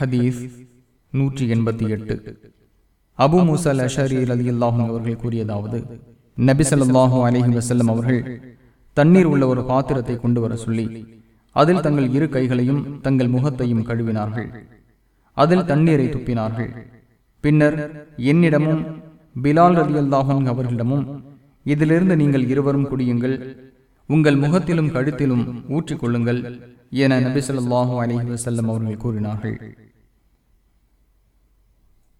ஹதீஸ் நூற்றி எண்பத்தி எட்டு. அபு முசல் அஷரி அலி அல்லாஹும் அவர்கள் கூறியதாவது நபி ஸல்லல்லாஹு அலைஹி அவர்கள் தண்ணீர் உள்ள ஒரு பாத்திரத்தை கொண்டு வர சொல்லி அதில் தங்கள் இரு கைகளையும் தங்கள் முகத்தையும் கழுவினார்கள். அதில் தண்ணீரை துப்பினார்கள். பின்னர் என்னிடமும் பிலால் ரதி அல்லாஹும் அவர்களிடமும் இதிலிருந்து நீங்கள் இருவரும் குடியுங்கள். உங்கள் முகத்திலும் கழுத்திலும் ஊற்றிக்கொள்ளுங்கள் என நபி ஸல்லல்லாஹு அலைஹி வஸல்லம் அவர்கள் கூறினார்கள்.